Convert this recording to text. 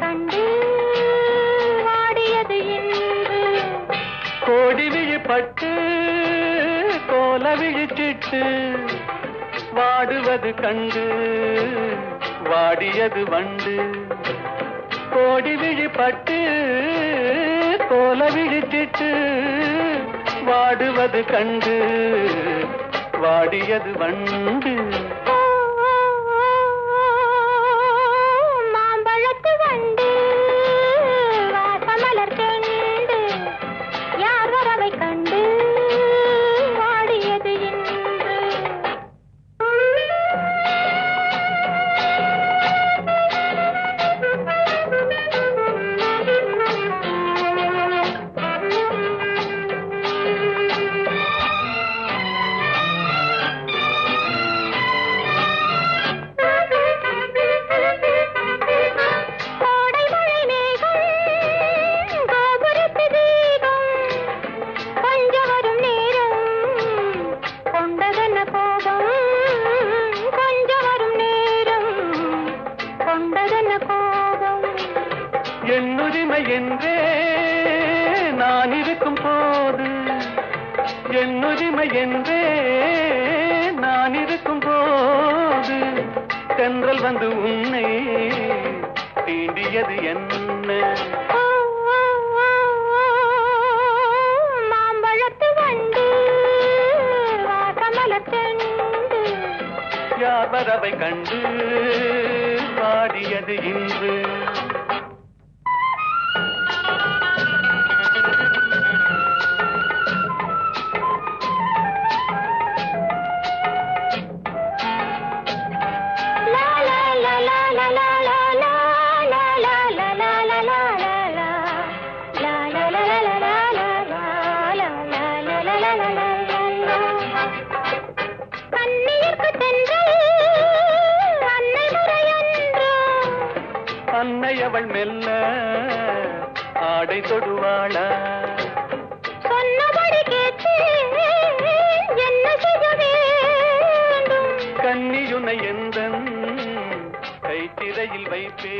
கண்டு வாடியது இன்று கோடி விழிப்பட்டு கோல விழிச்சிட்டு வாடுவது கண்டு வாடியது வண்டு. கோடி விழிப்பட்டு கோல விழிச்சிட்டு வாடுவது கண்டு வாடியது வண்டு. என்னுரிமை என்றே நான் இருக்கும் போது. என்னுரிமை என்றே நான் இருக்கும் போது. தென்றல் வந்து உன்னை தீண்டியது என்ன? யார் வரவை கண்டு பாடியது இன்று? அன்னை அவள் மெல்ல ஆடை தொடுவாளா. கன்னியுனை எந்தன் கைத்திரையில் வைப்பே